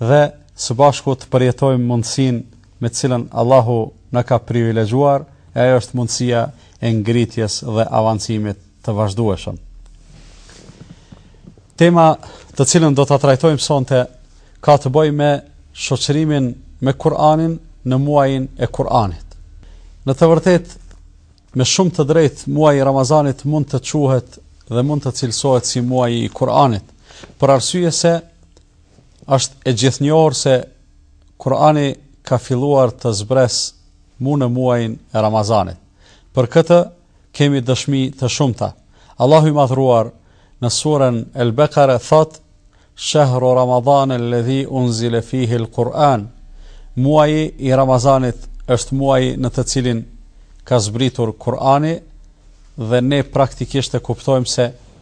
dhe së bashku të përjetojmë mundësinë me të cilën Allahu na ka privilegjuar, e ajo është mundësia e ngritjes dhe avancimit të vazhdueshëm. Tema të cilën do ta trajtojmë sonte ka të bëjë me shoqërimin me Kur'anin në muajin e Kur'anit. Në të vërtetë, me shumë të drejtë muaji i Ramazanit mund të quhet dhe mund të cilësohet si muaji i Kur'anit, për arsye se Është e gjithnjohur se Kurani ka filluar të zbresë mu në muajin e Ramazanit. Për këtë kemi dëshmi të shumta. Allahu i madhëruar në surën El Bekare thotë, Shëhru Ramazan el-ledhi unzile fihil Kur'an. Muaji i Ramazanit është muaji në të cilin ka zbritur Kur'ani dhe ne praktikisht e kuptojmë se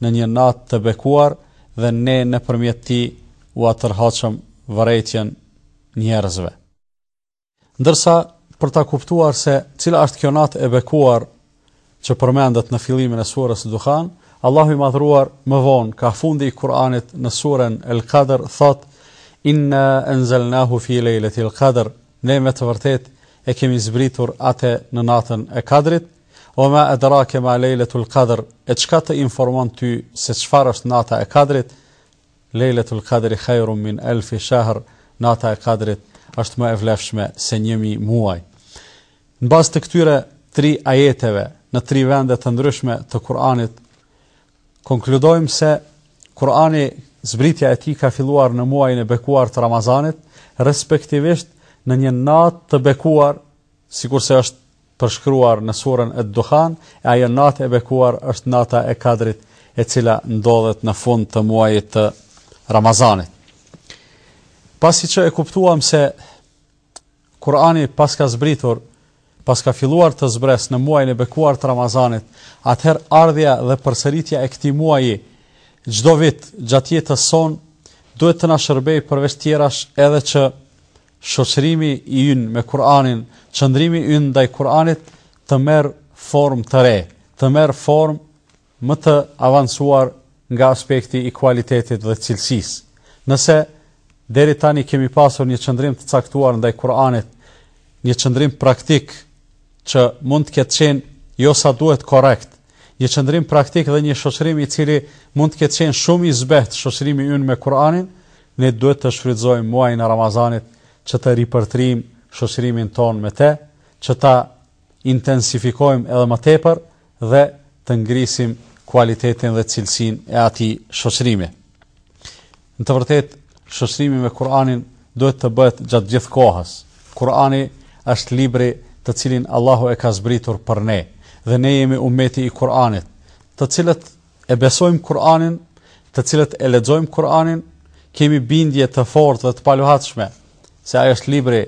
në një natë të bekuar dhe ne nëpërmjet tij ua tërhoqëm vërejtjen njerëzve. Ndërsa, për ta kuptuar se cila është kjo natë e bekuar që përmendet në fillimin e surës Duhan, Allahu i Madhëruar më vonë kah fundi i Kur'anit në surën El Qadr thotë Inna enzelnahu fi lejletil qadr Ne me të vërtetë e kemi zbritur atë në natën e Kadrit Ve ma edrake ma lejletul kadr, e çka të informon ty se çfarë është nata e kadrit, lejletul kadri khajrum min elfi shahr, nata e kadrit është më e vlefshme se një mijë muaj. Në bazë të këtyre tri ajeteve, në tri vende të ndryshme të Kur'anit, konkludojmë se Kur'ani zbritja e tij ka filluar në muajin e bekuar të Ramazanit, respektivisht në një natë të bekuar, sikurse është përshkruar në surën Ed-Dukhan, e ajo natë e bekuar është nata e Kadrit, e cila ndodhet në fund të muajit të Ramazanit. Pasi që e kuptuam se Kurani paska zbritur, paska filluar të zbresë në muajin e bekuar të Ramazanit, atëherë ardhja dhe përsëritja e këtij muaji çdo vit gjatë jetës sonë duhet të na shërbejë përveç tjerash edhe që shoqërimi ynë me Kur'anin, qëndrimi ynë ndaj Kur'anit të marrë formë të re, të marrë formë më të avancuar nga aspekti i kualitetit dhe cilësisë. Nëse deri tani kemi pasur një qëndrim të caktuar ndaj Kur'anit, një qëndrim praktik që mund të ketë qenë jo sa duhet korrekt, një qëndrim praktik dhe një shoqërim i cili mund të ketë qenë shumë i zbehtë shoqërimi ynë me Kur'anin, Ne duhet të shfrytëzojmë muajin e Ramazanit që të ripërtërijmë shoqërimin tonë me të, që ta intensifikojmë edhe më tepër dhe të ngrisim kualitetin dhe cilësinë e atij shoqërimi. Në të vërtetë, shoqërimi me Kur'anin duhet të bëhet gjatë gjithë kohës. Kur'ani është libri të cilin Allahu e ka zbritur për ne dhe ne jemi umeti i Kur'anit, të cilët e besojmë Kur'anin, të cilët e lexojmë Kur'anin, kemi bindje të fortë dhe të paluhatshme se ai është libri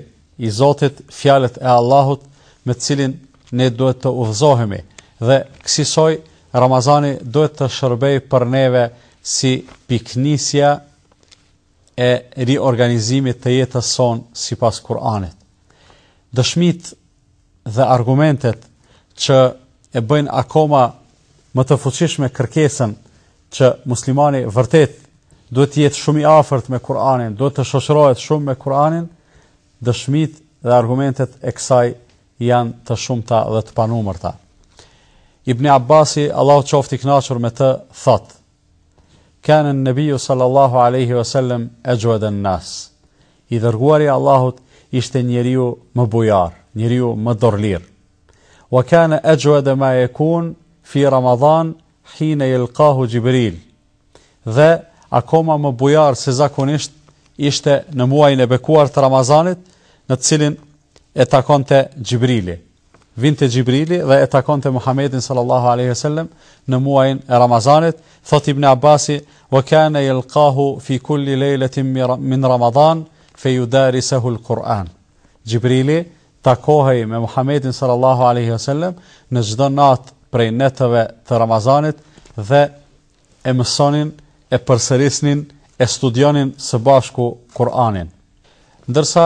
i Zotit, fjalët e Allahut me të cilin ne duhet të udhëzohemi dhe kësisoj Ramazani duhet të shërbej për neve si piknisja e riorganizimit të jetës sonë sipas Kur'anit. Dëshmitë dhe argumentet që e bëjnë akoma më të fuqishme kërkesën që muslimani vërtet duhet të jetë shumë i afërt me Kur'anin, duhet të shoqërohet shumë me Kur'anin, dëshmitë dhe argumentet e kësaj janë të shumta dhe të panumërta. Ibn Abbasi, Allahu qoftë i kënaqur me të, thotë: Kana an-Nabiu sallallahu alaihi wasallam ajwad an-nas. I dërguari i Allahut ishte njeriu më bujar, njeriu më dorëlirë. Wa kana ajwad ma yakun fi Ramadan hina yalqahu Jibril. Dhe akoma më bujar se zakonisht ishte në muajin e bekuar të Ramazanit, në të cilin e takonte Xhibrili. Vinte Xhibrili dhe e takonte Muhammedin sallallahu alaihi wasallam në muajin e Ramazanit, thotë Ibni Abasi, "Wa kana yalqahu fi kulli laylatin min Ramadan fa yudarisuhu al-Quran." Xhibrili takohej me Muhammedin sallallahu alaihi wasallam në çdo natë prej netëve të Ramazanit dhe e mësonin, e përsërisnin, e studionin së bashku Kur'anin. Ndërsa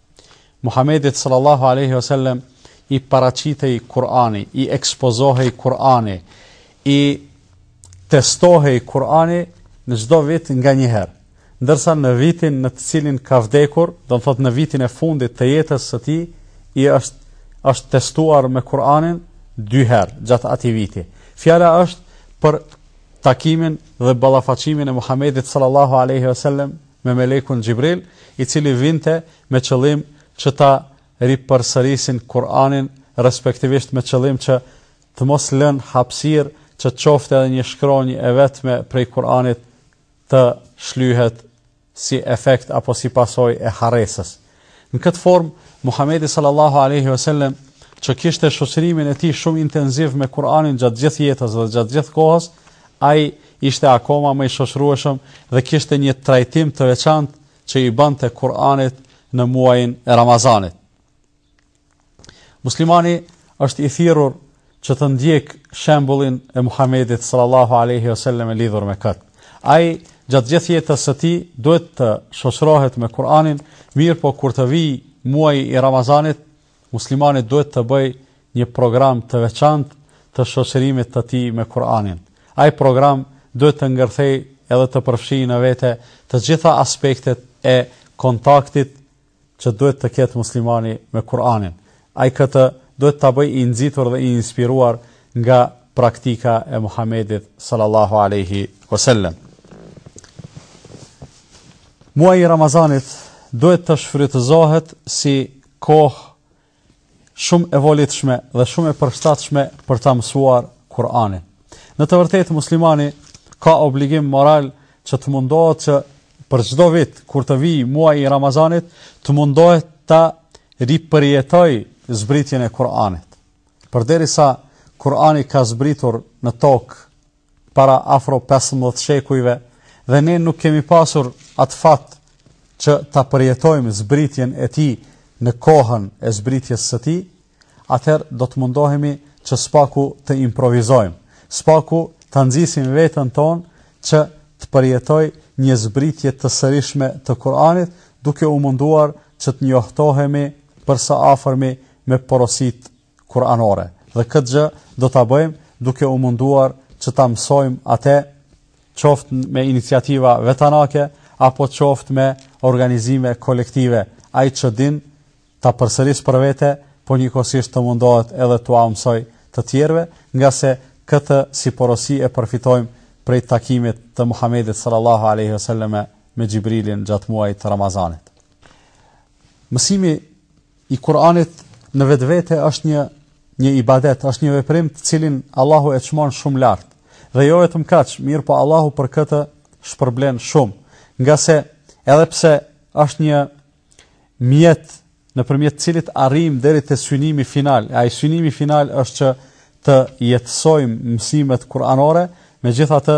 Muhamedit sallallahu alaihi wasallam i paraqitej Kur'ani, i ekspozohej Kur'ani, i testohej Kur'ani në çdo vit nga një herë. Ndërsa në vitin në të cilin ka vdekur, do të thotë në vitin e fundit të jetës së tij, i është është testuar me Kur'anin dy herë gjatë atij viti. Fjala është për takimin dhe ballafaqimin e Muhamedit sallallahu alaihi wasallam me melekun Xhibril, i cili vinte me qëllim që ta ripërsërisin Kur'anin, respektivisht me qëllim që të mos lënë hapësirë që të qoftë edhe një shkronjë e vetme prej Kur'anit të shlyhet si efekt apo si pasojë e harresës. Në këtë formë, Muhamedi sallallahu alejhi ve sellem, që kishte shoqërimin e tij shumë intenziv me Kur'anin gjatë gjithë jetës dhe gjatë gjithë kohës, ai ishte akoma më i shoqërueshëm dhe kishte një trajtim të veçantë që i bënte Kur'anit në muajin e Ramazanit. Muslimani është i thirrur që të ndjekë shembullin e Muhamedit sallallahu alaihi wasallam e lidhur me këtë. Ai gjatë gjithë jetës së tij duhet të shoqërohet me Kur'anin, mirëpo kur të vijë muaji i Ramazanit, muslimani duhet të bëjë një program të veçantë të shoqërimit të tij me Kur'anin. Ai program duhet të ngërthejë edhe të përfshijë në vete të gjitha aspektet e kontaktit që duhet të ketë muslimani me Kur'anin. Ai këtë duhet ta bëjë i nxitur dhe i inspiruar nga praktika e Muhamedit sallallahu alaihi wasallam. Muaji i Ramazanit duhet të shfrytëzohet si kohë shumë e volitshme dhe shumë e përshtatshme për ta mësuar Kur'anin. Në të vërtetë muslimani ka obligim moral që të mundohet që për çdo vit kur të vijë muaji i Ramazanit, të mundohet ta ripërjetojë zbritjen e Kur'anit. Përderisa Kur'ani ka zbritur në tokë para afro pesëmbëdhjetë shekujve dhe ne nuk kemi pasur atë fat që ta përjetojmë zbritjen e tij në kohën e zbritjes së tij, atëherë do të mundohemi që së paku të improvizojmë, së paku ta nxisim veten tonë që të përjetojë një zbritje të sërishme të Kur'anit, duke u munduar që të njohtohemi për së afërmi me porositë kuranore. Dhe këtë gjë do ta bëjmë duke u munduar që ta mësojmë atë qoftë me iniciativa vetanake apo qoftë me organizime kolektive. Ai që din ta përsërisë për vete, po njëkohësisht të mundohet edhe t'u mësojë të tjerëve, ngase këtë si porosi e përfitojmë prej takimit të Muhamedit sallallahu alaihi wasallam me Xhibrilin gjatë muajit të Ramazanit. Mësimi i Kur'anit në vetvete është një një ibadet, është një veprim të cilin Allahu e çmon shumë lart. Dhe jo vetëm kaq, mirëpo Allahu për këtë shpërblen shumë, ngase edhe pse është një mjet nëpërmjet të cilit arrijmë deri te synimi final, ai synimi final është që të jetësojmë mësimet kuranore, megjithatë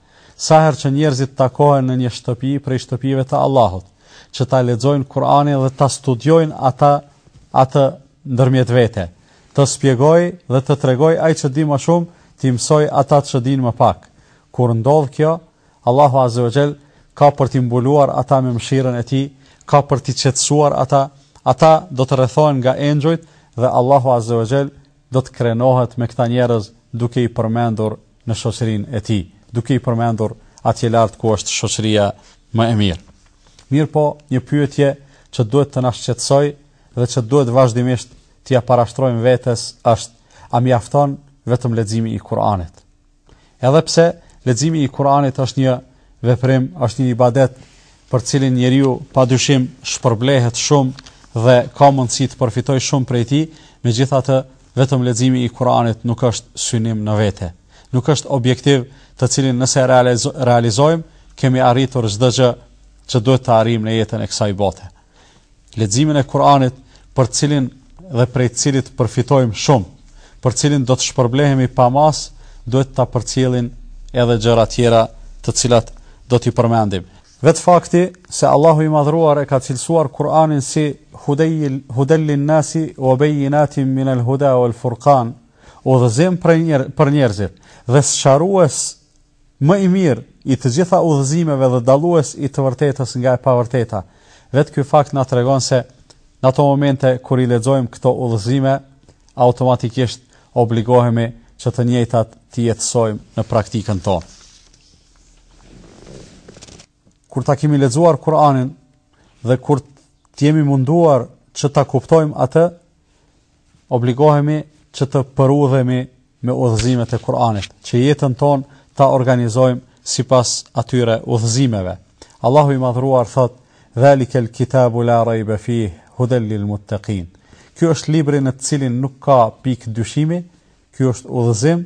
Sa herë që njerëzit takohen në një shtëpi prej shtëpive të Allahut, që ta lexojnë Kur'anin dhe ta studiojnë ata atë ndërmjet vete, të shpjegojë dhe të tregojë ai që di më shumë t'i mësojë ata që dinë më pak. Kur ndodh kjo, Allahu Azze wa Xhel ka për t'i mbuluar ata me mëshirën e Tij, ka për t'i qetësuar ata, ata do të rrethohen nga engjujt dhe Allahu Azze wa Xhel do të krenohet me këta njerëz duke i përmendur në shoqërinë e tij, duke i përmendur atje lart ku është shoqëria më e mirë. Mirëpo, një pyetje që duhet të na shqetësojë dhe që duhet vazhdimisht t'ia parashtrojmë vetes është a mjafton vetëm leximi i Kur'anit? Edhe pse leximi i Kuranit është një veprim, është një ibadet për cilin njeriu pa dyshim shpërblehet shumë dhe ka mundësi të përfitojë shumë prej tij, megjithatë vetëm leximi i Kuranit nuk është synim në vete. Nuk është objektiv të cilin nëse realizojmë, kemi arritur çdo gjë që duhet të arrijmë në jetën e kësaj bote. Leximin e Kur'anit, për të cilin dhe prej të cilit përfitojmë shumë, për të cilin do të shpërblehemi pa masë, duhet ta përcjellin edhe gjëra tjera, të cilat do t'i përmendim. Vetë fakti se Allahu i Madhëruar e ka cilësuar Kur'anin si Hudejil, Huden lin-nasi ue bejjinatin minel huda uel furkan, udhëzim për, njer, për njerëzit, dhe sqarues Më i mirë i të gjitha udhëzimeve dhe dallues i të vërtetës nga e pavërteta. Vetë ky fakt na tregon se në ato momente kur i lexojmë këto udhëzime, automatikisht obligohemi që të njëjtat t'i jetësojmë në praktikën tonë. Kur ta kemi lexuar Kur'anin dhe kur të jemi munduar që ta kuptojmë atë, obligohemi që të përudhemi me udhëzimet e Kur'anit, që jetën tonë ta organizojmë sipas atyre udhëzimeve. Allahu i madhëruar thotë: "Zalika al-kitabu la rayba fihi hudal lil-muttaqin." Ky është libri në të cilin nuk ka pikë dyshimi, ky është udhëzim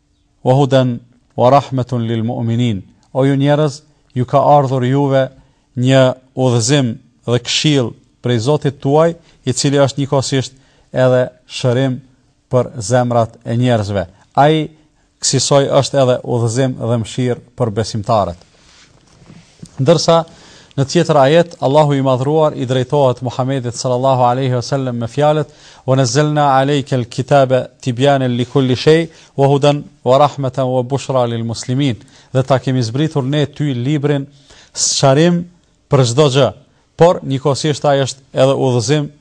Wa hudan wa rahmatun lil mu'minin O ju njerëz, ju ka ardhur juve një udhëzim dhe këshillë prej Zotit tuaj, i cili është njëkohësisht edhe shërim për zemrat e njerëzve. Ai kësisoj është edhe udhëzim dhe mëshirë për besimtarët. Ndërsa, në tjetër ajet, Allahu i Madhëruar i drejtohet Muhammedit sallallahu alaihi wasallam me fjalët: "Wa nazzalna alejke al-kitaba tibyanan li kulli shay wa hudan wa rahmatan wa bushra lil muslimin." Dhe ta kemi zbritur ne ty librin sqarim për çdo gjë, por njëkohësisht ai është edhe udhëzim,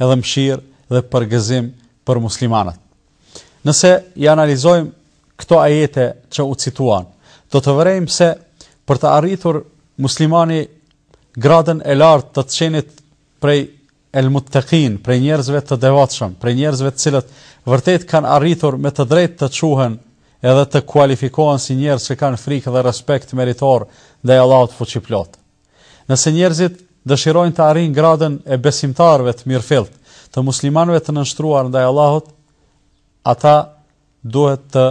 edhe mëshirë dhe përgëzim për muslimanët. Nëse i analizojmë këto ajete që u cituan, do të vërejmë se për të arritur muslimani gradën e lartë të të qenit prej el-muttekin, prej njerëzve të devotshëm, prej njerëzve të cilët vërtet kanë arritur me të drejtë të quhen edhe të kualifikohen si njerëz që kanë frikë dhe respekt meritor ndaj Allahut fuqiplotë. Nëse njerëzit dëshirojnë të arrijnë gradën e besimtarëve të mirëfilltë, të muslimanëve të nënshtruar ndaj Allahut, ata duhet të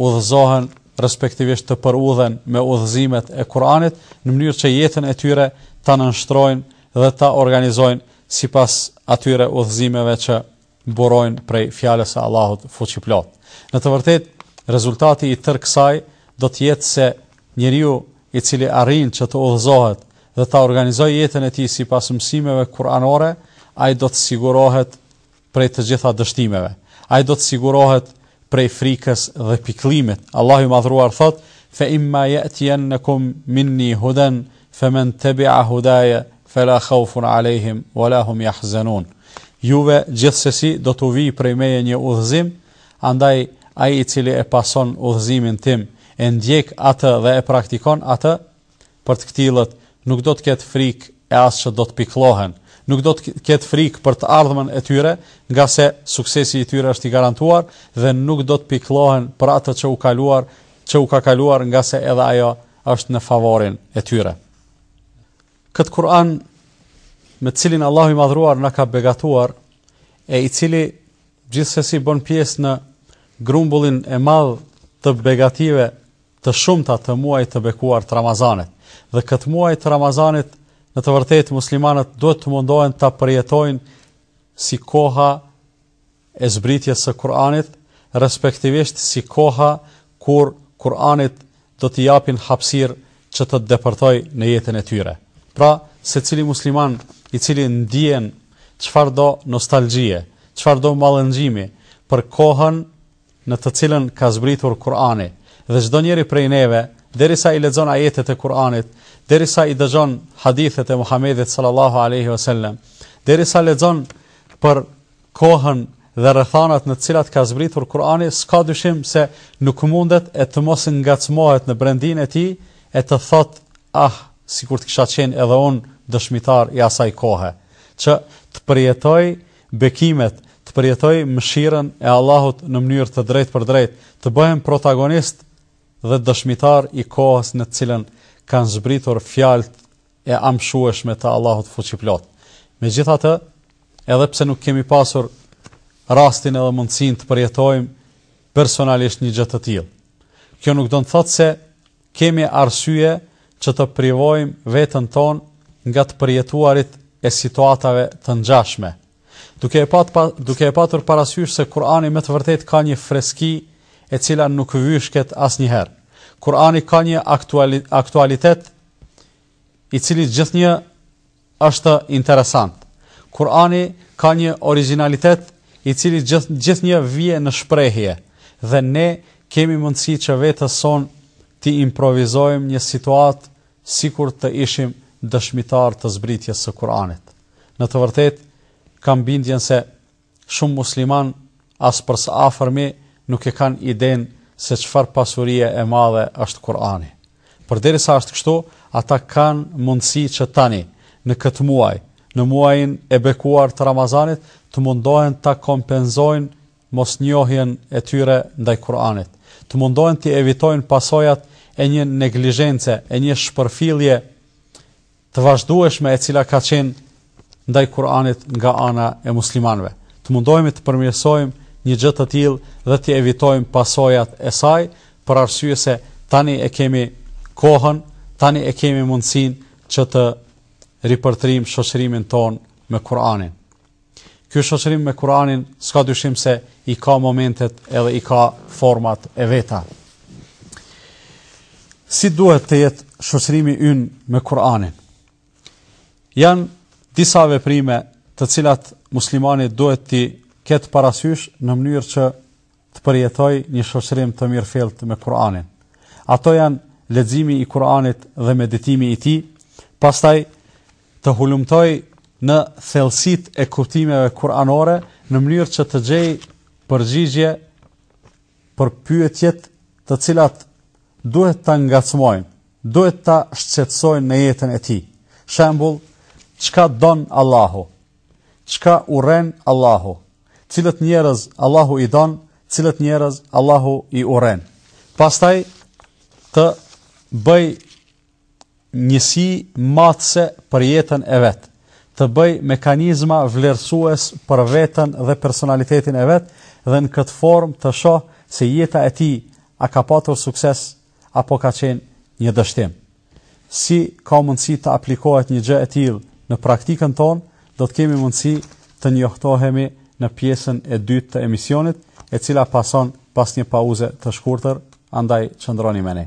udhëzohen respektivisht të përudhen me udhëzimet e Kur'anit në mënyrë që jetën e tyre ta nënshtrojnë dhe ta organizojnë sipas atyre udhëzimeve që burojnë prej fjalës së Allahut fuqiplotë. Në të vërtetë, rezultati i tërë kësaj do të jetë se njeriu i cili arrin që të udhëzohet dhe ta organizojë jetën e tij sipas mësimeve kuranore, ai do të sigurohet prej të gjitha dështimeve. Ai do të sigurohet prej frikës dhe pikëllimit. Allahu i Madhëruar thotë: "Fa imma ya'tiyannakum minni hudan faman tabi'a hudaya fala khawfun 'alejhim wala hum yahzanun." Juve gjithsesi do t'u vijë prej meje një udhëzim, andaj ai i cili e pason udhëzimin tim, e ndjek atë dhe e praktikon atë, për të këtillët, nuk do të ketë frikë e as që do të pikëllohen. Nuk do të ketë frikë për të ardhmen e tyre, ngase suksesi i tyre është i garantuar dhe nuk do të pikëllohen për atë që u kaluar, që u ka kaluar, ngase edhe ajo është në favorin e tyre. Këtë Kur'an me të cilin Allahu i Madhruar na ka begatuar e i cili gjithsesi bën pjesë në grumbullin e madh të begative të shumta të muajit të bekuar të Ramazanit dhe këtë muaj të Ramazanit në të vërtetë muslimanët duhet të mundohen ta përjetojnë si koha e zbritjes së Kur'anit, respektivisht si koha kur Kur'anit do t'i japin hapësirë që të depërtojë në jetën e tyre. Pra, secili musliman i cili ndien çfarëdo nostalgjie, çfarëdo mallëngjimi për kohën në të cilën ka zbritur Kur'ani, dhe çdo njëri prej neve, derisa i lexon ajetet e Kur'anit, derisa i dëgjon hadithet e Muhamedit sallallahu alaihi wasallam, derisa lexon për kohën dhe rrethanat në të cilat ka zbritur Kur'ani, s'ka dyshim se nuk mundet e të mos ngacmohet në brendinë e tij e të thotë, ah, sikur të kisha qenë edhe unë dëshmitar i asaj kohe, që të përjetoj bekimet, të përjetoj mëshirën e Allahut në mënyrë të drejtpërdrejtë, të bëhem protagonist dhe dëshmitar i kohës në të cilën kanë zbritur fjalët e amshueshme të Allahut Fuqiplotë. Megjithatë, edhe pse nuk kemi pasur rastin edhe mundësinë të përjetojmë personalisht një gjë të tillë, kjo nuk do të thotë se kemi arsye që të privojmë veten tonë nga të përjetuarit e situatave të ngjashme. Duke e pat, duke e patur parasysh se Kur'ani me të vërtetë ka një freski e cila nuk vyshket asnjëherë. Kur'ani ka një aktualitet i cili gjithnjë është interesant. Kur'ani ka një origjinalitet i cili gjithnjë vjen në shprehje dhe ne kemi mundësi që vetes sonë t'i improvizojmë një situatë sikur të ishim dëshmitarë të zbritjes së Kur'anit. Në të vërtetë, kam bindjen se shumë muslimanë as për së afërmi nuk e kanë idenë se çfarë pasurie e madhe është Kur'ani. Përderisa është kështu, ata kanë mundësi që tani, në këtë muaj, në muajin e bekuar të Ramazanit, të mundohen ta kompensojnë mosnjohjen e tyre ndaj Kur'anit, të mundohen të evitojnë pasojat e një neglizhence, e një shpërfillje të vazhdueshme e cila ka qenë ndaj Kur'anit nga ana e muslimanëve. Të mundohemi të përmirësojmë një gjë të tillë dhe të evitojmë pasojat e saj, për arsye se tani e kemi kohën, tani e kemi mundësinë që të ripërtërijmë shoqërimin tonë me Kur'anin. Ky shoqërim me Kur'anin s'ka dyshim se i ka momentet edhe i ka format e veta. Si duhet të jetë shoqërimi ynë me Kur'anin? Janë disa veprime të cilat muslimani duhet t'i ketë parasysh në mënyrë që të përjetojë një shoqërim të mirëfilltë me Kur'anin. Ato janë leximi i Kur'anit dhe meditimi i tij, pastaj të hulumtojë në thellësitë e kuptimeve kuranore në mënyrë që të gjejë përgjigje për pyetjet të cilat duhet ta ngacmojnë, duhet ta shqetësojnë në jetën e tij. Shembull, çka don Allahu? Çka urren Allahu? Cilët njerëz Allahu i don, cilët njerëz Allahu i urren? Pastaj të bëjë njësi matëse për jetën e vet, të bëjë mekanizma vlerësues për veten dhe personalitetin e vet dhe në këtë formë të shohë se jeta e tij a ka patur sukses apo ka qenë një dështim. Si ka mundësi të aplikohet një gjë e tillë në praktikën tonë, do të kemi mundësi të njohtohemi në pjesën e dytë të emisionit, e cila pason pas një pauze të shkurtër, andaj qëndroni me ne.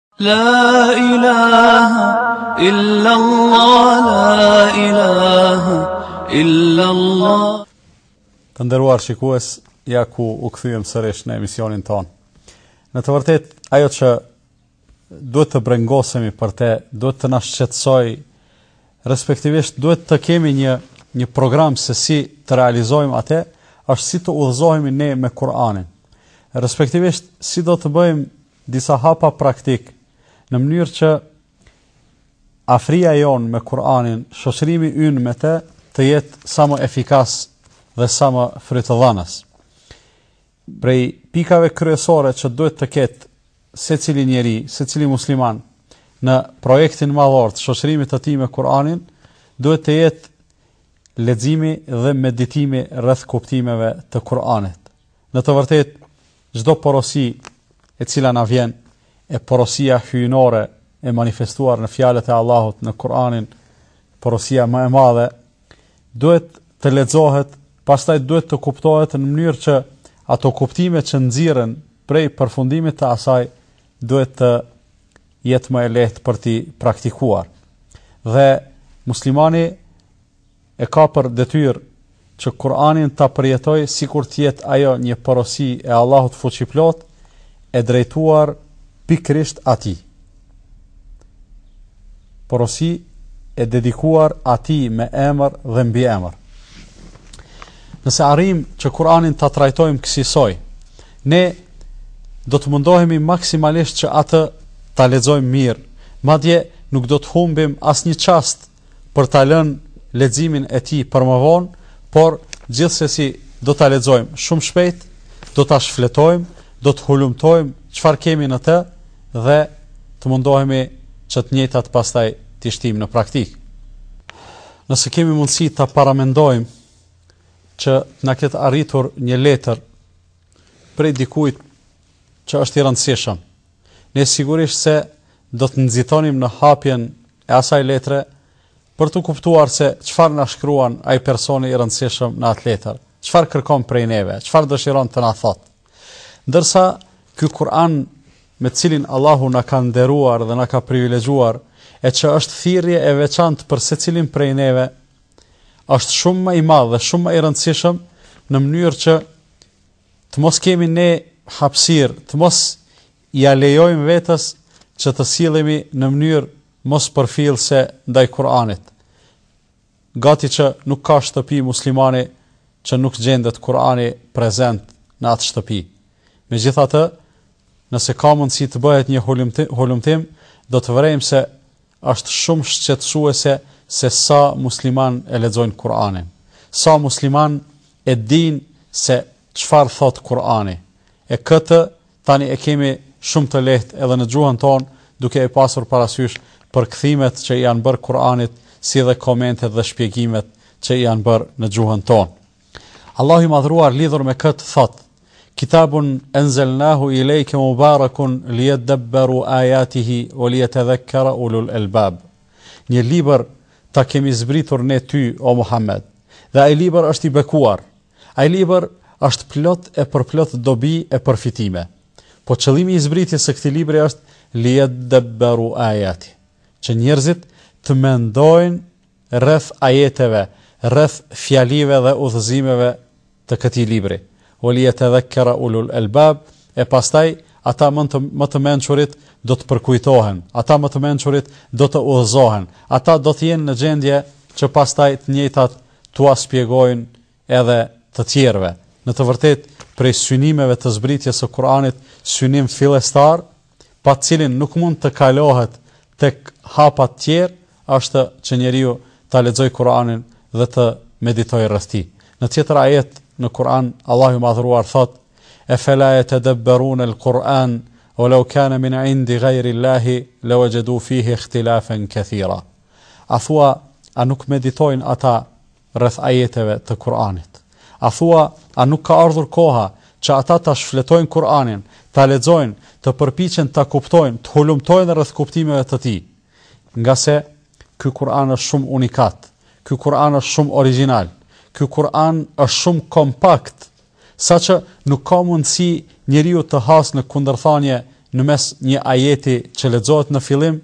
Të nderuar shikues, ja ku u kthyem sërish në emisionin tonë. Në të vërtetë, ajo që duhet të brengosemi për të, duhet të na shqetësojë, respektivisht duhet të kemi një program se si të realizojmë atë, është si të udhëzohemi ne me Kur'anin. Respektivisht si do të bëjmë disa hapa praktik në mënyrë që afria jonë me Kur'anin, shoqërimi ynë me të, të jetë sa më efikas dhe sa më frytdhënës. Prej pikave kryesore që duhet të ketë secili njeri, secili musliman në projektin madhor të shoqërimit të tij me Kur'anin, duhet të jetë leximi dhe meditimi rreth kuptimeve të Kur'anit. Në të vërtetë, çdo porosi e cila na vjen e porosia hyjnore e manifestuar në fjalët e Allahut në Kur'an, porosia më e madhe, duhet të lexohet, pastaj duhet të kuptohet në mënyrë që ato kuptime që nxirren prej përfundimit të asaj duhet të jetë më e lehtë për t'i praktikuar. Dhe muslimani e ka për detyrë që Kur'anin ta përjetojë sikur të jetë ajo një porosi e Allahut Fuqiplotë e drejtuar pikërisht atij. Porosi e dedikuar atij me emër dhe mbiemër. Nëse arrijmë që Kur'anin ta trajtojmë kësisoj, ne do të mundohemi maksimalisht që atë ta lexojmë mirë. Madje nuk do të humbim asnjë çast për ta lënë leximin e tij për më vonë, por gjithsesi do ta lexojmë shumë shpejt, do ta shfletojmë, do të hulumtojmë çfarë kemi në të dhe të mundohemi që të njëjtat pastaj t'i shtim në praktikë. Nëse kemi mundësi ta paramendojmë që të na ketë arritur një letër prej dikujt që është i rëndësishëm, ne sigurisht se do të nxitonim në hapjen e asaj letre për të kuptuar se çfarë na shkruan ai personi i rëndësishëm në atë letër, çfarë kërkon prej neve, çfarë dëshiron të na thotë. Ndërsa ky Kur'an me të cilin Allahu na ka nderuar dhe na ka privilegjuar, e që është thirrje e veçantë për secilin prej neve, është shumë më i madh dhe shumë më i rëndësishëm në mënyrë që të mos kemi ne hapësirë, të mos Ia lejojmë vetes që të sillemi në mënyrë mospërfillëse ndaj Kur'anit. Gati që nuk ka shtëpi muslimani që nuk gjendet Kur'ani prezent në atë shtëpi. Megjithatë, nëse ka mundësi të bëhet një hulumtim, do të vërejmë se është shumë shqetësuese se sa musliman e lexojnë Kur'anin. Sa musliman e dinë se çfarë thot Kur'ani. E këtë Tani e kemi shumë të lehtë edhe në gjuhën tonë, duke e pasur parasysh përkthimet që i janë bërë Kur'anit, si dhe komentet dhe shpjegimet që i janë bërë në gjuhën tonë. Allahu i Madhruar lidhur me këtë thotë: Kitabun anzalnahu ilayka mubarakun liyadabbaru ayatihi wa liyatadhakkara ulul albab. Një libër ta kemi zbritur ne ty o Muhammed. Dhe ai libër është i bekuar, Ai libër është plot e përplot dobi e përfitime. Po qëllimi i zbritjes së këtij libri është liyaddabbaru ayati, që njerëzit të mendojnë rreth ajeteve, rreth fjalive dhe udhëzimeve të këtij libri, waliyatadhakkara ulul albab, e pastaj ata më të mençurit do të përkujtohen, ata më të mençurit do të udhëzohen, ata do të jenë në gjendje që pastaj të njëjtat t'ua spjegojnë edhe të tjerëve. Në të vërtetë, prej synimeve të zbritjes së Kur'anit, synim fillestar, pa të cilin nuk mund të kalohet tek hapat tjerë, është që njeriu ta lexojë Kur'anin dhe të meditojë rreth tij. Në tjetër ajet në Kur'an, Allahu i Madhëruar thotë: "E fela jetedebberun el Kur'an, ue lau kane min indi gajri Allahi, le uegjedu fihi ikhtilafen këthira." A thua, a nuk meditojnë ata rreth ajeteve të Kur'anit? A thua, a nuk ka ardhur koha që ata ta shfletojnë Kur'anin, ta lexojnë, të përpiqen ta kuptojnë, të hulumtojnë rreth kuptimeve të tij? Ngase ky Kur'an është shumë unikat, ky Kur'an është shumë origjinal, ky Kur'an është shumë kompakt Saqë nuk ka mundësi njeriu të hasë në kundërthanie në mes një ajeti që lexohet në fillim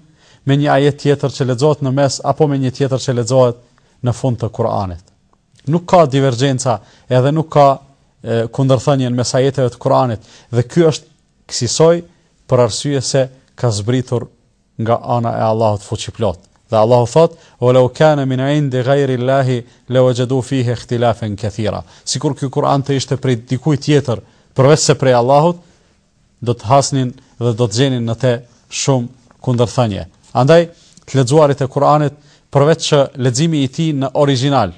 me një ajet tjetër që lexohet në mes apo me një tjetër që lexohet në fund të Kur'anit. Nuk ka divergjenca edhe nuk ka kundërthënie në mes ajeteve të Kur'anit dhe ky është kësisoj për arsye se ka zbritur nga ana e Allahut Fuqiplotë. Dhe Allahu thotë: "Ue lou kane min indi ghairi Llahi le wajadu fihi ihtilafen kathira." Sikur kjo Kur'an të ishte prej dikujt tjetër përveç se prej Allahut, do të hasnin dhe do të gjenin në te shumë kundërthënie. Andaj, të lexuarit e Kur'anit, përveç që leximi i tij në origjinal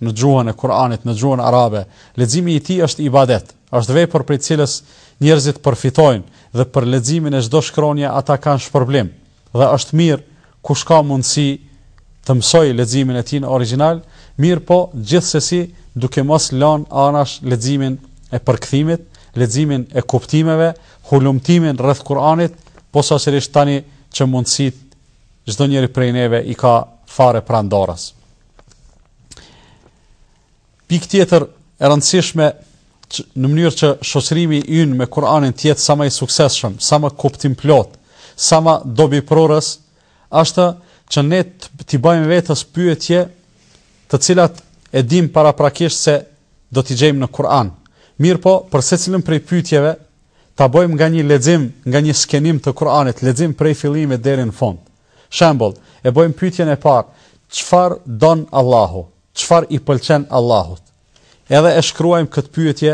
në gjuhën e Kur'anit, në gjuhën arabe. Leximi i tij është ibadet, është vepër prej cilës njerëzit përfitojnë dhe për leximin e çdo shkronje ata kanë shpërblim. Dhe është mirë kush ka mundësi të mësojë leximin e tij në origjinal, mirëpo gjithsesi duke mos lënë anash leximin e përkthimit, leximin e kuptimeve, hulumtimin rreth Kur'anit, posaçërisht tani që mundësitë çdo njeri prej neve i ka fare pranë dorës. Pikë tjetër e rëndësishme në mënyrë që shoqërimi i ynë me Kur'anin të jetë sa ma i suksesshëm, sa ma kuptimplotë, sa ma dobiprurës, është që ne t'i bëjmë vetes pyetje të cilat e dimë paraprakisht se do t'i gjejmë në Kur'an. Mirëpo, për secilën prej pytjeve, ta bëjmë nga një lexim, nga një skenim të Kur'anit, lexim prej fillimit deri në fund. Shembull, e bëjmë pyetjen e parë, Çfarë don Allahu? Çfarë i pëlqen Allahut? Edhe e shkruajmë këtë pyetje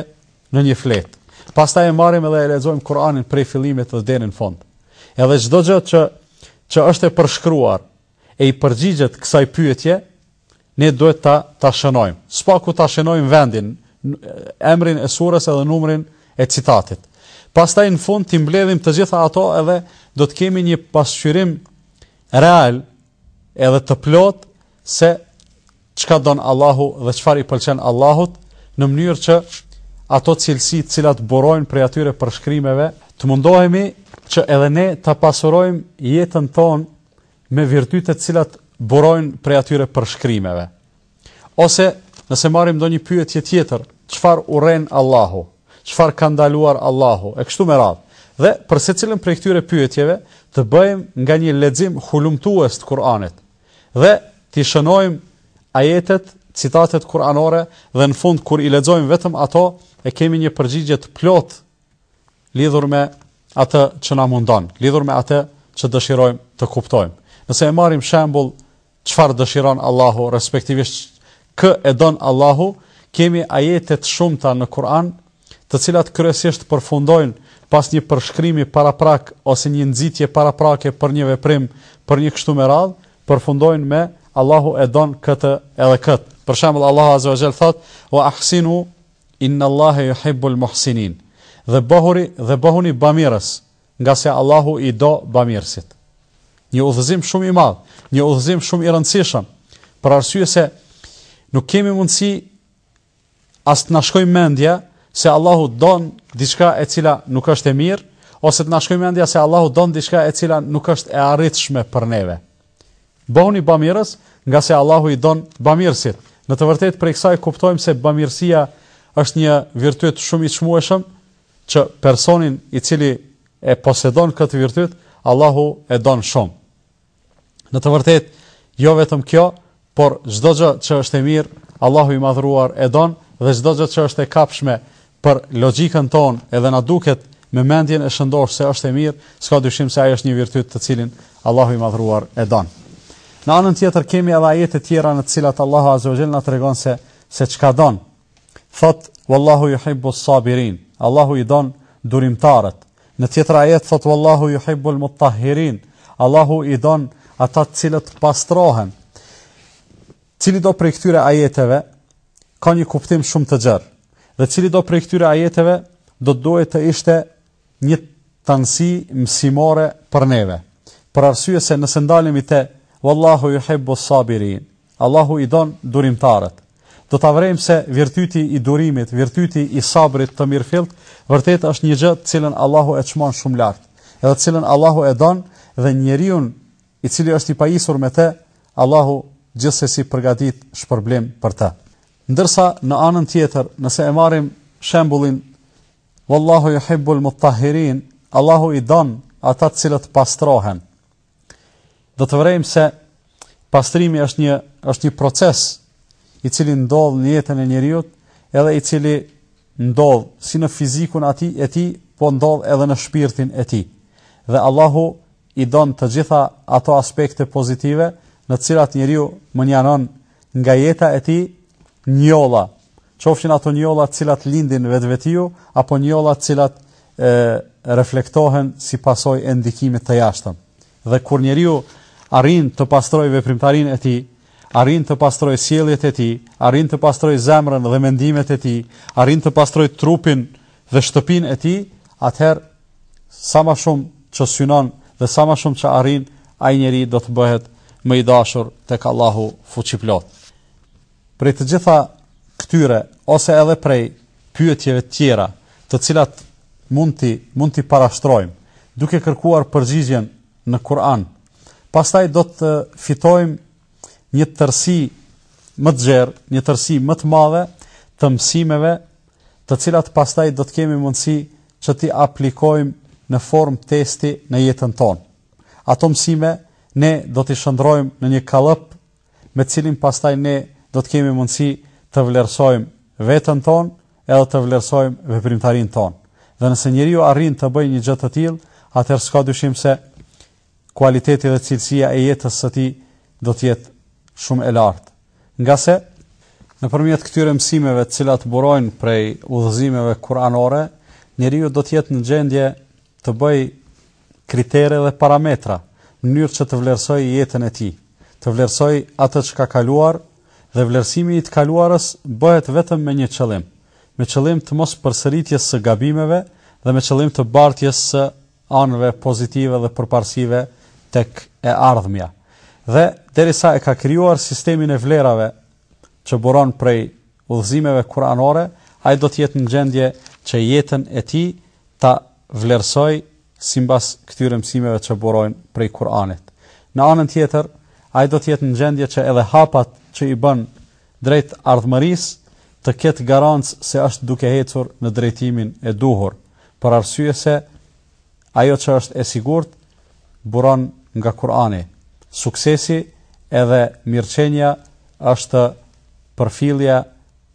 në një fletë. Pastaj e marrim edhe e lexojmë Kur'anin prej fillimit dhe deri në fund. Edhe çdo gjë që që është e përshkruar e i përgjigjet kësaj pyetje, Ne duhet ta ta shënojmë. S'paku ta shënojmë vendin, emrin e surës edhe numrin e citatit. Pastaj në fund t'i mbledhim të gjitha ato edhe do të kemi një pasqyrim real edhe të plotë se çka don Allahu dhe çfarë i pëlqen Allahut në mënyrë që ato cilësi të cilat burojnë prej atyre përshkrimeve të mundohemi që edhe ne ta pasurojmë jetën tonë me virtyte të cilat burojnë prej atyre përshkrimeve. Ose nëse marrim ndonjë pyetje tjetër, çfarë urren Allahu, çfarë ka ndaluar Allahu, e kështu me radhë. Dhe për secilën prej këtyre pyetjeve të bëjmë nga një lexim hulumtues të Kuranit dhe t'i shënojmë ajetet, citatet kuranore dhe në fund kur i lexojmë vetëm ato, e kemi një përgjigje të plotë lidhur me atë që na mundon, lidhur me atë që dëshirojmë të kuptojmë. Nëse e marrim shembull çfarë dëshiron Allahu, respektivisht kë e don Allahu, kemi ajete të shumta në Kur'an, të cilat kryesisht përfundojnë pas një përshkrimi paraprak ose një nxitje paraprake për një veprim, për një kështu me radhë, përfundojnë me Allahu e don këtë edhe këtë. Për shembull Allahu azza wa jall thot: "Wa ahsinu Innallahe yuhibbul muhsinin, Dhe bohuni dhe bohuni bamirës, ngase Allahu i do bamirësit. Një udhëzim shumë i madh, një udhëzim shumë i rëndësishëm, për arsye se nuk kemi mundësi as të na shkojë mendja se Allahu don diçka e cila nuk është e mirë, ose të na shkojë mendja se Allahu don diçka e cila nuk është e arritshme për neve. Bohuni bamirës, ngase Allahu i don bamirësit. Në të vërtetë prej kësaj kuptojmë se bamirësia është një virtyt shumë i çmueshëm që personin i cili e posedon këtë virtyt, Allahu e don shumë. Në të vërtetë, jo vetëm kjo, Por çdo gjë që është e mirë, Allahu i Madhëruar e don dhe çdo gjë që është e kapshme për logjikën tonë edhe na duket me mendjen e shëndoshë se është e mirë, s'ka dyshim se ai është një virtyt të cilin Allahu i Madhëruar e don. Në anën tjetër kemi edhe ajete tjera në të cilat Allahu Azza wa Jell na tregon se se çka don, thotë wallahu yuhibbu as-sabirin Allahu i don durimtarët në tjetër ajet thotë wallahu yuhibbu al-mutahhirin Allahu i don ata të cilët pastrohen cilido prej këtyre ajeteve ka një kuptim shumë të gjerë dhe cilido prej këtyre ajeteve do të duhej të ishte një tanësi mësimore për neve, për arsye se nëse ndalemi te Wallahu yuhibbu sabirin, Allahu i don durimtarët, do ta vrejmë se virtyti i durimit, virtyti i sabrit të mirëfilltë, vërtet është një gjë të cilën Allahu e çmon shumë lart, edhe të cilën Allahu e don dhe njeriu i cili është i pajisur me të, Allahu gjithsesi përgatit shpërblim për të. Ndërsa në anën tjetër, nëse e marrim shembullin Wallahu yuhibbul mutahhirin, Allahu i don ata të cilët pastrohen. Do të vërejmë se pastrimi është një është një proces i cili ndodh në jetën e njeriut, edhe i cili ndodh si në fizikun ati, e tij, po ndodh edhe në shpirtin e tij. Dhe Allahu i don të gjitha ato aspekte pozitive në të cilat njeriu mënjanon nga jeta e tij njolla qofshin ato njolla të cilat lindin vetvetiu apo njolla të cilat reflektohen si pasojë e ndikimit të jashtëm. Dhe kur njeriu arrin të pastrojë veprimtarinë e tij, arrin të pastrojë sjelljet e tij, arrin të pastrojë zemrën dhe mendimet e tij, arrin të pastrojë trupin dhe shtëpinë e tij, atëherë sa më shumë që synon dhe sa më shumë që arrin, ai njeri do të bëhet më i dashur tek Allahu fuqiplotë. Prej të gjitha këtyre ose edhe prej pyetjeve të tjera, të cilat mund t'i mund t'i parashtrojmë, duke kërkuar përgjigjen në Kur'an, pastaj do të fitojmë një tërësi më të gjerë, një tërësi më të madhe të mësimeve, të cilat pastaj do të kemi mundësi që t'i aplikojmë në formë testi në jetën tonë. Ato mësime ne do t'i shndërrojmë në një kalëp me të cilin pastaj ne do të kemi mundësi të vlerësojmë veten tonë edhe të vlerësojmë veprimtarinë tonë. Dhe nëse njeriu arrin të bëjë një gjë të tillë, atëherë s'ka dyshim se kualiteti dhe cilësia e jetës së tij do të jetë shumë e lartë. Ngase nëpërmjet këtyre mësimeve të cilat burojnë prej udhëzimeve kuranore, njeriu do të jetë në gjendje të bëjë kritere dhe parametra, në mënyrë që të vlerësojë jetën e tij, të vlerësojë atë që ka kaluar dhe vlerësimi i të kaluarës bëhet vetëm me një qëllim, me qëllim të mospërsëritjes së gabimeve dhe me qëllim të bartjes së anëve pozitive dhe përparësive tek e ardhmja. Dhe derisa e ka krijuar sistemin e vlerave që buron prej udhëzimeve kuranore, ai do të jetë në gjendje që jetën e tij ta vlerësojë simbas këtyre mësimeve që burojnë prej Kur'anit. Në anën tjetër, ai do të jetë në gjendje që edhe hapat që i bën drejt ardhmërisë të ketë garancë se është duke ecur në drejtimin e duhur, për arsye se ajo që është e sigurt buron nga Kur'ani. Suksesi edhe mirëqenia është përfillja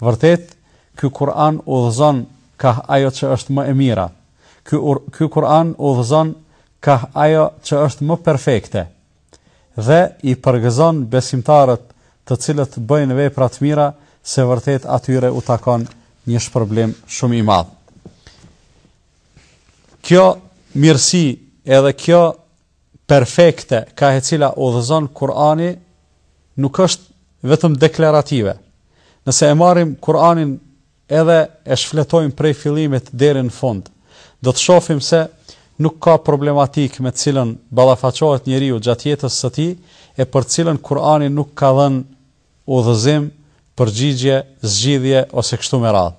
Vërtet, ky Kur'an udhëzon kah ajo që është më e mira. Ky ky Kur'an udhëzon kah ajo që është më perfekte dhe i përgëzon besimtarët të cilët bëjnë vepra të mira se vërtet atyre u takon një shpërblim shumë i madh. Kjo mirësi edhe kjo perfekte kah e cila udhëzon Kur'ani nuk është vetëm deklarative. Nëse e marrim Kur'anin edhe e shfletojmë prej fillimit deri në fund, do të shohim se nuk ka problematikë me të cilën ballafaqohet njeriu gjatë jetës së tij e për të cilën Kur'ani nuk ka dhënë udhëzim, përgjigje, zgjidhje ose kështu me radhë.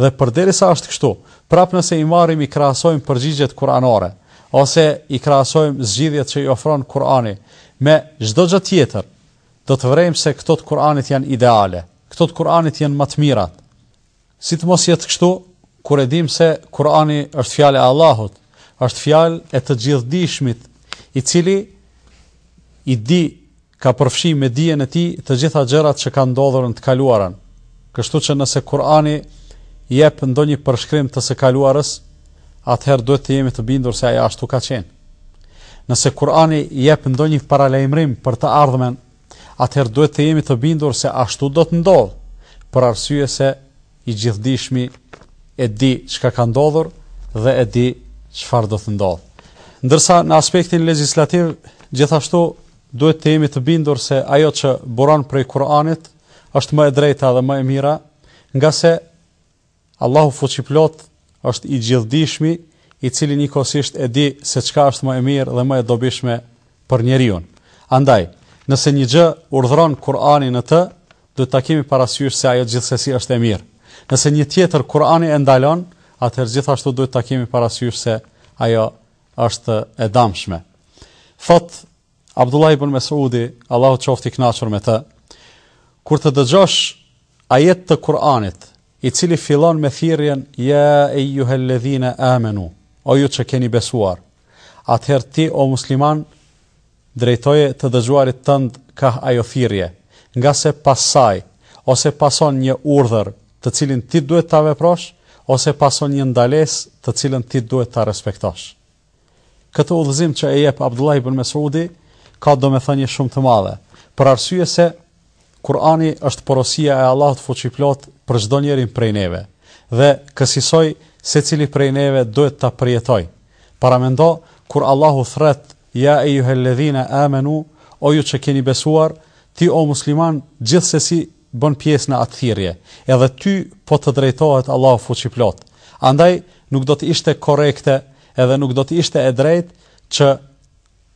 Dhe përderisa është kështu, prapë nëse i marrim i krahasojmë përgjigjet kuranore ose i krahasojmë zgjidhjet që i ofron Kur'ani me çdo gjë tjetër, do të vërejmë se këto të Kur'anit janë ideale, këto të Kur'anit janë më të mirat. Si të mos jetë kështu, kur e dimë se Kur'ani është fjalë e Allahut, është fjalë e të Gjithëdijshmit, i cili i di ka përfshi me dijen e tij të gjitha gjërat që kanë ndodhur në të kaluarën, kështu që nëse Kur'ani jep ndonjë përshkrim të së kaluarës, atëherë duhet të jemi të bindur se ajo ashtu ka qenë. Nëse Kur'ani jep ndonjë paralajmërim për të ardhmen, atëherë duhet të jemi të bindur se ashtu do të ndodhë, për arsye se i gjithdijshmi e di çka ka ndodhur dhe e di çfarë do të ndodhë. Ndërsa në aspektin legjislativ, gjithashtu Duhet të jemi të bindur se ajo që buron prej Kur'anit është më e drejta dhe më e mira, ngase Allahu fuqiplot është i gjithdijshmi, i cili njëkohësisht e di se çka është më e mirë dhe më e dobishme për njeriun. Andaj, nëse një gjë urdhëron Kur'ani në të, duhet ta kemi parasysh se ajo gjithsesi është e mirë. Nëse një tjetër Kur'ani e ndalon, atëherë gjithashtu duhet ta kemi parasysh se ajo është e damshme. Thotë Abdullah ibn Mesudi, Allahu qoftë i kënaqur me të, kur të dëgjosh ajet të Kur'anit, i cili fillon me thirrjen ja ejuhel-ledhine amenu, o ju që keni besuar, atëherë ti o musliman, Drejtoje të dëgjuarit tënd kah ajo thirrje, ngase pas saj ose pason një urdhër të cilin ti duhet ta veprosh ose pason një ndalesë të cilën ti duhet ta respektosh. Këtë udhëzim që e jep Abdullah ibn Mesudi ka domethënie shumë të madhe, për arsye se Kurani është porosia e Allahut fuqiplot për çdo njërin prej neve dhe kësisoj secili prej neve duhet ta përjetojë. Paramendo kur Allahu thërret Ja ejuhel-ledhine amenu, o ju që keni besuar, ti o musliman gjithsesi bën pjesë në atë thirrje, edhe ty po të drejtohet Allahu Fuqiplot. Andaj nuk do të ishte korrekte edhe nuk do të ishte e drejtë që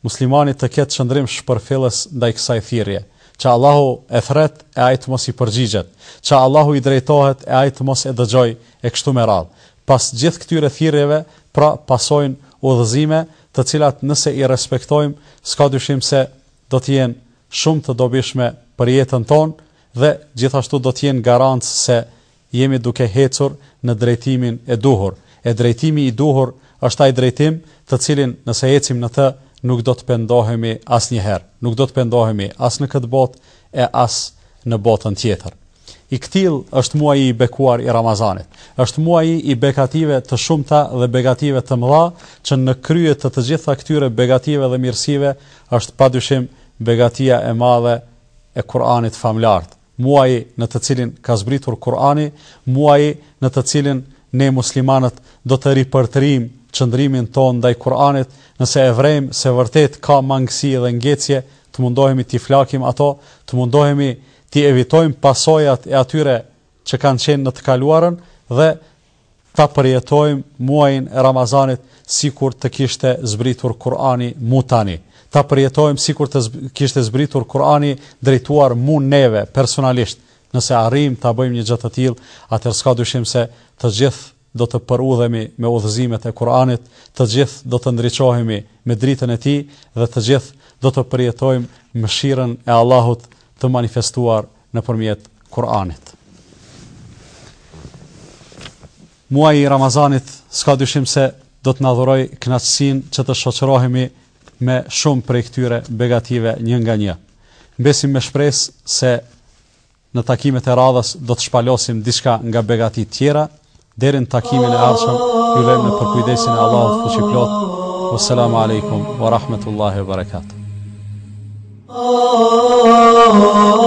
muslimani të ketë qëndrim shpërfillës ndaj kësaj thirrje, që Allahu e thërret e ai të mos i përgjigjet, që Allahu i drejtohet e ai të mos e dëgjojë e kështu me radhë. Pas gjithë këtyre thirrjeve, pra pasojnë udhëzime të cilat nëse i respektojmë, s'ka dyshim se do të jenë shumë të dobishme për jetën tonë dhe gjithashtu do të jenë garancë se jemi duke ecur në drejtimin e duhur. E drejtimi i duhur është ai drejtim të cilin nëse ecim në të, nuk do të pendohemi asnjëherë. Nuk do të pendohemi as në këtë botë e as në botën tjetër. I këtillë është muaji i bekuar i Ramazanit. Është muaji i begative të shumta dhe begative të mëdha, që në krye të të gjitha këtyre begative dhe mirësive është padyshim begatia e madhe e Kur'anit famëlartë, muaji në të cilin ka zbritur Kur'ani, muaji në të cilin ne muslimanët do të ripërtërijmë qëndrimin tonë ndaj Kur'anit, nëse e vrejmë se vërtet ka mangësi dhe ngecje, të mundohemi t'i flakim ato, të mundohemi t'i evitojmë pasojat e atyre që kanë qenë në të kaluarën dhe ta përjetojmë muajin e Ramazanit sikur të kishte zbritur Kur'ani mu tani. Ta përjetojmë sikur të zb kishte zbritur Kur'ani drejtuar mu neve personalisht. Nëse arrijmë ta bëjmë një gjë të tillë, atëherë s'ka dyshim se të gjithë do të përudhemi me udhëzimet e Kur'anit, të gjithë do të ndriçohemi me dritën e tij dhe të gjithë do të përjetojmë mëshirën e Allahut të manifestuar nëpërmjet Kur'anit. Muaji i Ramazanit s'ka dyshim se do të na dhurojë kënaqësinë që të shoqërohemi me shumë prej këtyre begative një nga një. Mbesim me shpresë se Në takimet e radhës do të shpalosim diçka nga begatitë tjera. Deri në takimin e ardhshëm, ju lejmë në përkujdesin e Allahut fuqiplot. Wassalamu alaikum wa rahmatullahi wa barakatuh. Oh, oh, oh,